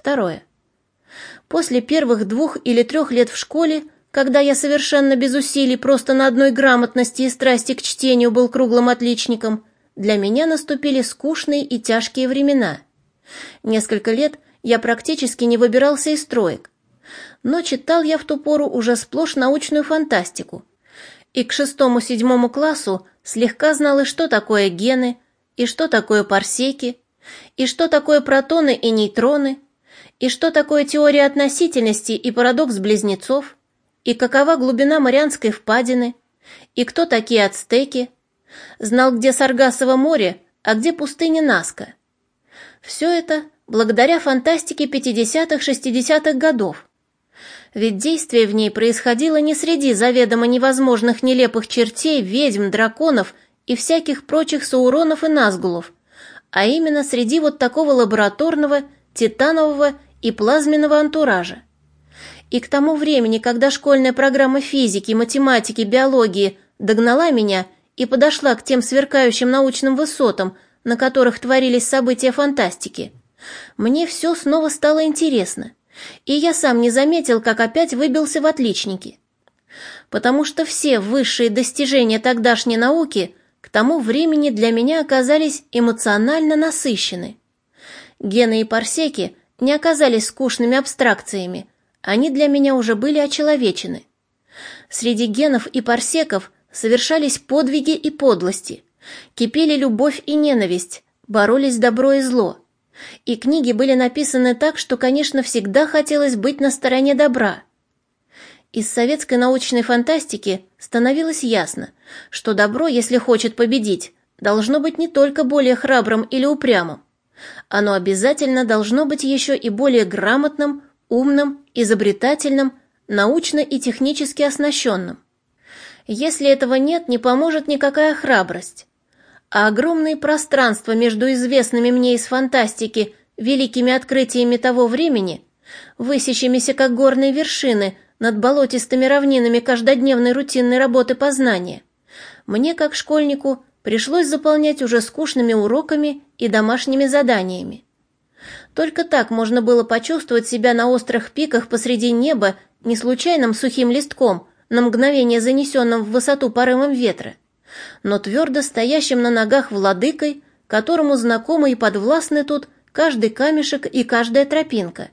Второе. После первых двух или трех лет в школе, когда я совершенно без усилий просто на одной грамотности и страсти к чтению был круглым отличником, для меня наступили скучные и тяжкие времена. Несколько лет я практически не выбирался из троек. Но читал я в ту пору уже сплошь научную фантастику. И к шестому-седьмому классу слегка знал и что такое гены, и что такое парсеки, и что такое протоны и нейтроны, и что такое теория относительности и парадокс близнецов, и какова глубина Марианской впадины, и кто такие ацтеки, знал, где Саргасово море, а где пустыня Наска. Все это благодаря фантастике 50-60-х годов. Ведь действие в ней происходило не среди заведомо невозможных нелепых чертей, ведьм, драконов и всяких прочих сауронов и назгулов, а именно среди вот такого лабораторного, титанового и плазменного антуража. И к тому времени, когда школьная программа физики, математики, биологии догнала меня и подошла к тем сверкающим научным высотам, на которых творились события фантастики, мне все снова стало интересно, и я сам не заметил, как опять выбился в отличники. Потому что все высшие достижения тогдашней науки к тому времени для меня оказались эмоционально насыщены. Гены и парсеки не оказались скучными абстракциями, они для меня уже были очеловечены. Среди генов и парсеков совершались подвиги и подлости, кипели любовь и ненависть, боролись добро и зло. И книги были написаны так, что, конечно, всегда хотелось быть на стороне добра. Из советской научной фантастики становилось ясно, что добро, если хочет победить, должно быть не только более храбрым или упрямым, оно обязательно должно быть еще и более грамотным, умным, изобретательным, научно и технически оснащенным. Если этого нет, не поможет никакая храбрость. А огромные пространства между известными мне из фантастики великими открытиями того времени, высящимися как горные вершины над болотистыми равнинами каждодневной рутинной работы познания, мне, как школьнику, пришлось заполнять уже скучными уроками и домашними заданиями. Только так можно было почувствовать себя на острых пиках посреди неба не случайным сухим листком, на мгновение занесенным в высоту порывом ветра, но твердо стоящим на ногах владыкой, которому знакомы и подвластны тут каждый камешек и каждая тропинка.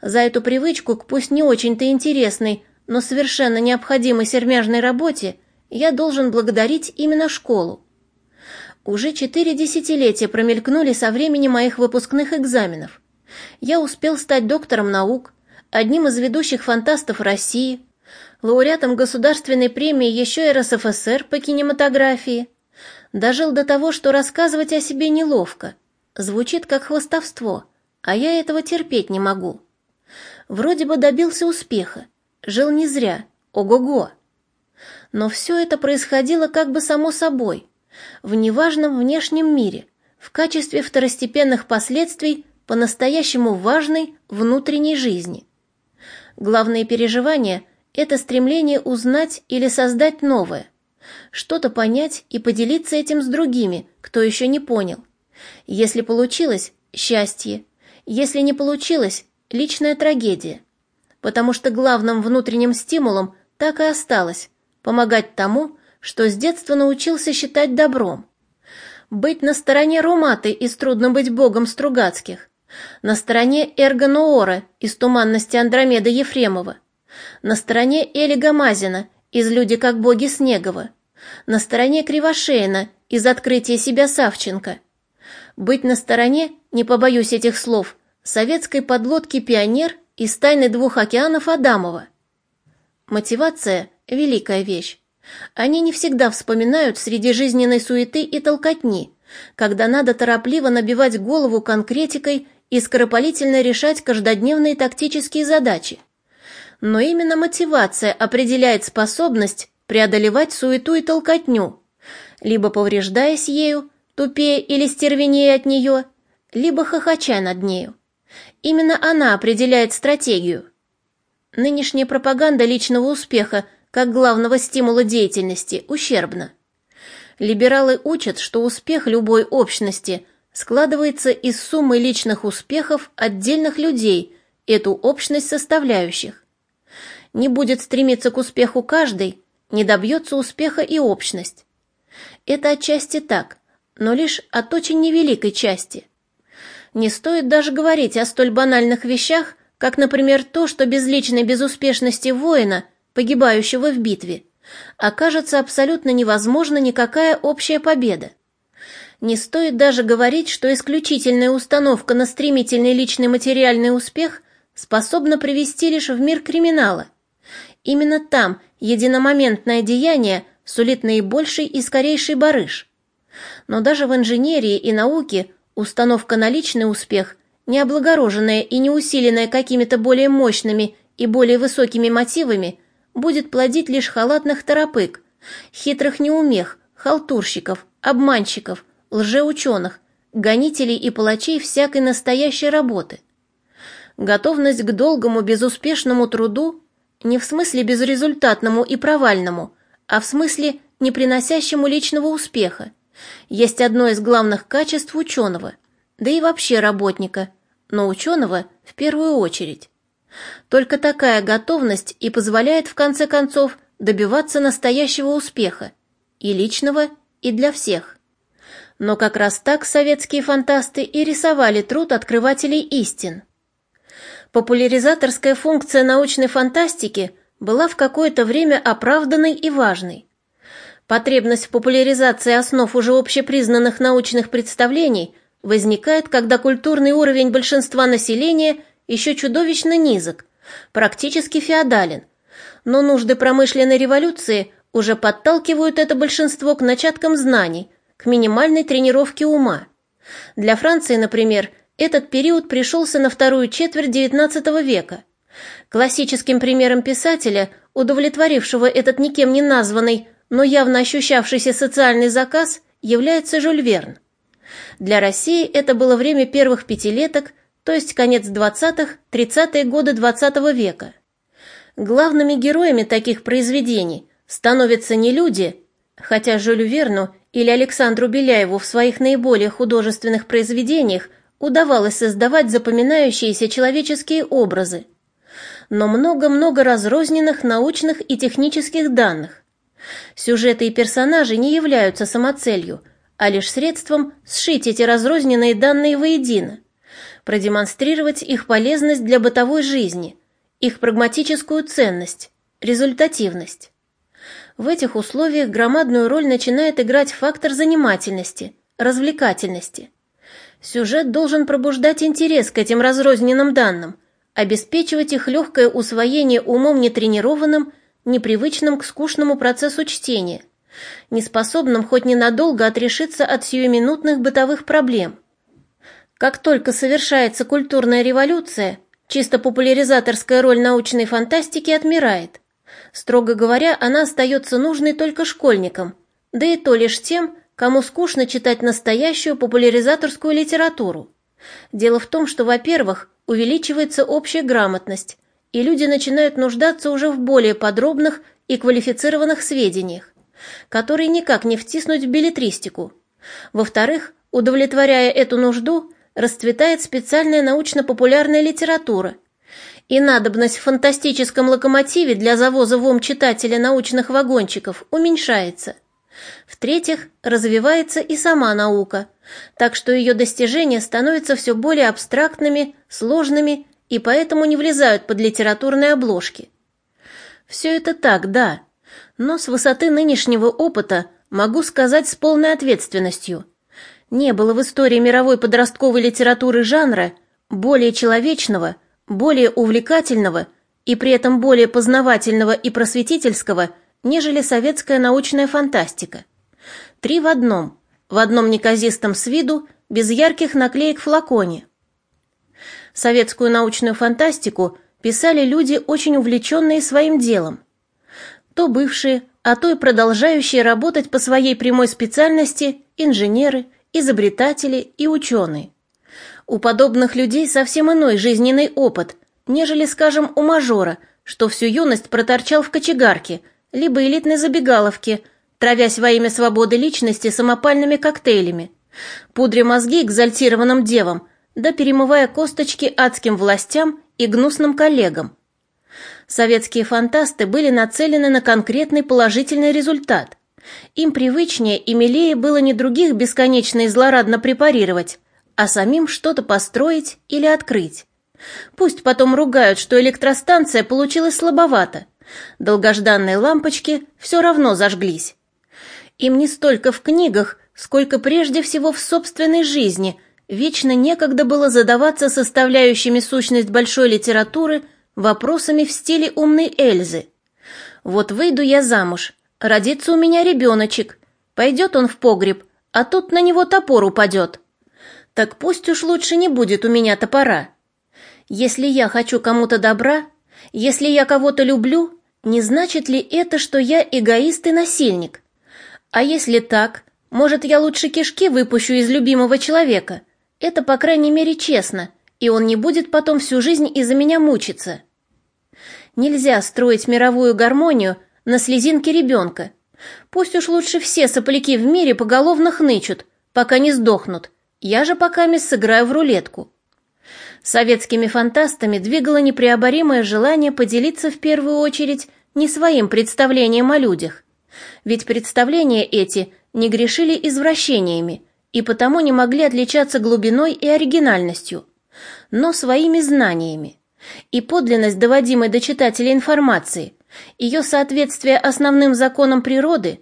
За эту привычку к пусть не очень-то интересной, но совершенно необходимой сермяжной работе я должен благодарить именно школу. Уже четыре десятилетия промелькнули со времени моих выпускных экзаменов. Я успел стать доктором наук, одним из ведущих фантастов России, лауреатом государственной премии еще и РСФСР по кинематографии. Дожил до того, что рассказывать о себе неловко. Звучит как хвостовство, а я этого терпеть не могу. Вроде бы добился успеха. Жил не зря. Ого-го. Но все это происходило как бы само собой, в неважном внешнем мире, в качестве второстепенных последствий по-настоящему важной внутренней жизни. Главное переживание – это стремление узнать или создать новое, что-то понять и поделиться этим с другими, кто еще не понял. Если получилось – счастье, если не получилось – личная трагедия. Потому что главным внутренним стимулом так и осталось помогать тому, что с детства научился считать добром. Быть на стороне Руматы из «Трудно быть богом» Стругацких, на стороне Эргонуора из «Туманности Андромеда» Ефремова, на стороне Элига Мазина из «Люди как боги» Снегова, на стороне Кривошеина из «Открытия себя» Савченко. Быть на стороне, не побоюсь этих слов, советской подлодки «Пионер» из «Тайны двух океанов» Адамова. Мотивация великая вещь. Они не всегда вспоминают среди жизненной суеты и толкотни, когда надо торопливо набивать голову конкретикой и скоропалительно решать каждодневные тактические задачи. Но именно мотивация определяет способность преодолевать суету и толкотню, либо повреждаясь ею, тупее или стервенее от нее, либо хохоча над нею. Именно она определяет стратегию. Нынешняя пропаганда личного успеха как главного стимула деятельности ущербно. Либералы учат, что успех любой общности складывается из суммы личных успехов отдельных людей, эту общность составляющих. Не будет стремиться к успеху каждый, не добьется успеха и общность. Это отчасти так, но лишь от очень невеликой части. Не стоит даже говорить о столь банальных вещах, как, например, то, что без личной безуспешности воина, погибающего в битве, окажется абсолютно невозможна никакая общая победа. Не стоит даже говорить, что исключительная установка на стремительный личный материальный успех способна привести лишь в мир криминала. Именно там единомоментное деяние сулит наибольший и скорейший барыш. Но даже в инженерии и науке установка на личный успех, не облагороженная и не усиленная какими-то более мощными и более высокими мотивами, будет плодить лишь халатных торопык, хитрых неумех, халтурщиков, обманщиков, лжеученых, гонителей и палачей всякой настоящей работы. Готовность к долгому безуспешному труду не в смысле безрезультатному и провальному, а в смысле не приносящему личного успеха, есть одно из главных качеств ученого, да и вообще работника, но ученого в первую очередь. Только такая готовность и позволяет в конце концов добиваться настоящего успеха, и личного, и для всех. Но как раз так советские фантасты и рисовали труд открывателей истин. Популяризаторская функция научной фантастики была в какое-то время оправданной и важной. Потребность в популяризации основ уже общепризнанных научных представлений возникает, когда культурный уровень большинства населения еще чудовищно низок, практически феодален, но нужды промышленной революции уже подталкивают это большинство к начаткам знаний, к минимальной тренировке ума. Для Франции, например, этот период пришелся на вторую четверть XIX века. Классическим примером писателя, удовлетворившего этот никем не названный, но явно ощущавшийся социальный заказ является Жюль Верн. Для России это было время первых пятилеток, то есть конец 20-х, 30-е годы XX -го века. Главными героями таких произведений становятся не люди, хотя Жюлю Верну или Александру Беляеву в своих наиболее художественных произведениях удавалось создавать запоминающиеся человеческие образы, но много-много разрозненных научных и технических данных, Сюжеты и персонажи не являются самоцелью, а лишь средством сшить эти разрозненные данные воедино, продемонстрировать их полезность для бытовой жизни, их прагматическую ценность, результативность. В этих условиях громадную роль начинает играть фактор занимательности, развлекательности. Сюжет должен пробуждать интерес к этим разрозненным данным, обеспечивать их легкое усвоение умом нетренированным непривычным к скучному процессу чтения, неспособным хоть ненадолго отрешиться от сиюминутных бытовых проблем. Как только совершается культурная революция, чисто популяризаторская роль научной фантастики отмирает. Строго говоря, она остается нужной только школьникам, да и то лишь тем, кому скучно читать настоящую популяризаторскую литературу. Дело в том, что, во-первых, увеличивается общая грамотность, и люди начинают нуждаться уже в более подробных и квалифицированных сведениях, которые никак не втиснуть в билетристику. Во-вторых, удовлетворяя эту нужду, расцветает специальная научно-популярная литература, и надобность в фантастическом локомотиве для завоза в ум читателя научных вагончиков уменьшается. В-третьих, развивается и сама наука, так что ее достижения становятся все более абстрактными, сложными и поэтому не влезают под литературные обложки. Все это так, да, но с высоты нынешнего опыта могу сказать с полной ответственностью. Не было в истории мировой подростковой литературы жанра более человечного, более увлекательного и при этом более познавательного и просветительского, нежели советская научная фантастика. Три в одном, в одном неказистом с виду, без ярких наклеек флаконе – советскую научную фантастику писали люди, очень увлеченные своим делом. То бывшие, а то и продолжающие работать по своей прямой специальности инженеры, изобретатели и ученые. У подобных людей совсем иной жизненный опыт, нежели, скажем, у мажора, что всю юность проторчал в кочегарке, либо элитной забегаловке, травясь во имя свободы личности самопальными коктейлями, Пудря мозги экзальтированным девам, да перемывая косточки адским властям и гнусным коллегам. Советские фантасты были нацелены на конкретный положительный результат. Им привычнее и милее было не других бесконечно и злорадно препарировать, а самим что-то построить или открыть. Пусть потом ругают, что электростанция получилась слабовато. Долгожданные лампочки все равно зажглись. Им не столько в книгах, сколько прежде всего в собственной жизни вечно некогда было задаваться составляющими сущность большой литературы вопросами в стиле умной Эльзы. Вот выйду я замуж, родится у меня ребеночек, пойдет он в погреб, а тут на него топор упадет. Так пусть уж лучше не будет у меня топора. Если я хочу кому-то добра, если я кого-то люблю, не значит ли это, что я эгоист и насильник? А если так, может, я лучше кишки выпущу из любимого человека? Это, по крайней мере, честно, и он не будет потом всю жизнь из-за меня мучиться. Нельзя строить мировую гармонию на слезинке ребенка. Пусть уж лучше все сопляки в мире поголовно хнычут, пока не сдохнут. Я же пока мисс сыграю в рулетку. Советскими фантастами двигало непреоборимое желание поделиться в первую очередь не своим представлением о людях. Ведь представления эти не грешили извращениями и потому не могли отличаться глубиной и оригинальностью, но своими знаниями. И подлинность доводимой до читателя информации, ее соответствие основным законам природы,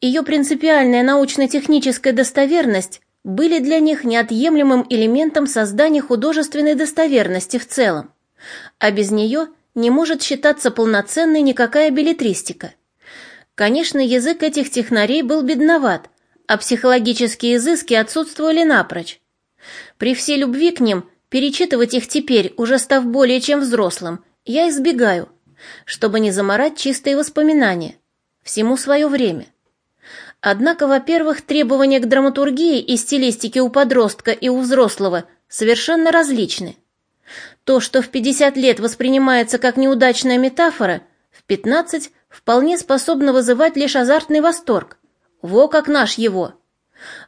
ее принципиальная научно-техническая достоверность были для них неотъемлемым элементом создания художественной достоверности в целом, а без нее не может считаться полноценной никакая билетристика. Конечно, язык этих технарей был бедноват, а психологические изыски отсутствовали напрочь. При всей любви к ним перечитывать их теперь, уже став более чем взрослым, я избегаю, чтобы не заморать чистые воспоминания. Всему свое время. Однако, во-первых, требования к драматургии и стилистике у подростка и у взрослого совершенно различны. То, что в 50 лет воспринимается как неудачная метафора, в 15 вполне способно вызывать лишь азартный восторг. Во как наш его.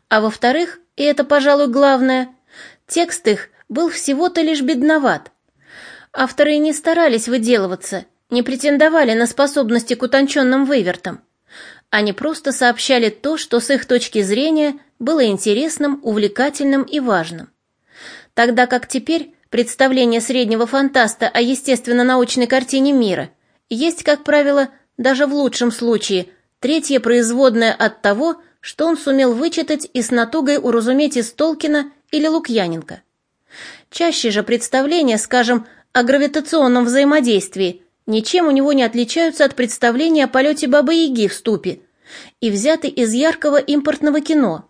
А во-вторых, и это, пожалуй, главное, текст их был всего-то лишь бедноват. Авторы не старались выделываться, не претендовали на способности к утонченным вывертам. Они просто сообщали то, что с их точки зрения было интересным, увлекательным и важным. Тогда как теперь представление среднего фантаста о естественно-научной картине мира есть, как правило, даже в лучшем случае, третье производное от того, что он сумел вычитать и с натугой уразуметь из Толкина или Лукьяненко. Чаще же представления, скажем, о гравитационном взаимодействии ничем у него не отличаются от представления о полете Бабы-Яги в ступе и взяты из яркого импортного кино.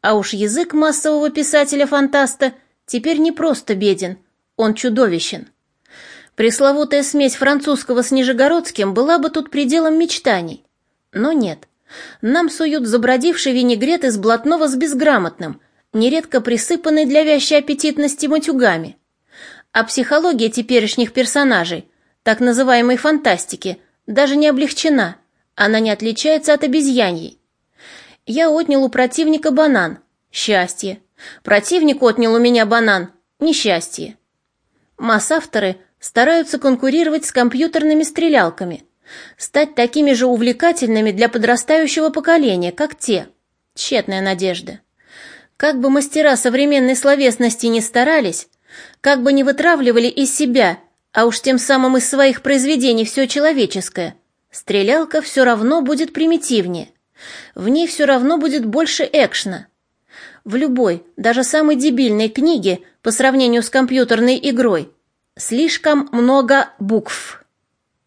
А уж язык массового писателя-фантаста теперь не просто беден, он чудовищен. Пресловутая смесь французского с нижегородским была бы тут пределом мечтаний. Но нет. Нам суют забродивший винегрет из блатного с безграмотным, нередко присыпанный для вящей аппетитности матюгами. А психология теперешних персонажей – так называемой фантастики, даже не облегчена, она не отличается от обезьяньей. Я отнял у противника банан. Счастье. Противник отнял у меня банан. Несчастье. Масс-авторы стараются конкурировать с компьютерными стрелялками, стать такими же увлекательными для подрастающего поколения, как те. Тщетная надежда. Как бы мастера современной словесности не старались, как бы не вытравливали из себя а уж тем самым из своих произведений все человеческое, стрелялка все равно будет примитивнее. В ней все равно будет больше экшна. В любой, даже самой дебильной книге по сравнению с компьютерной игрой слишком много букв.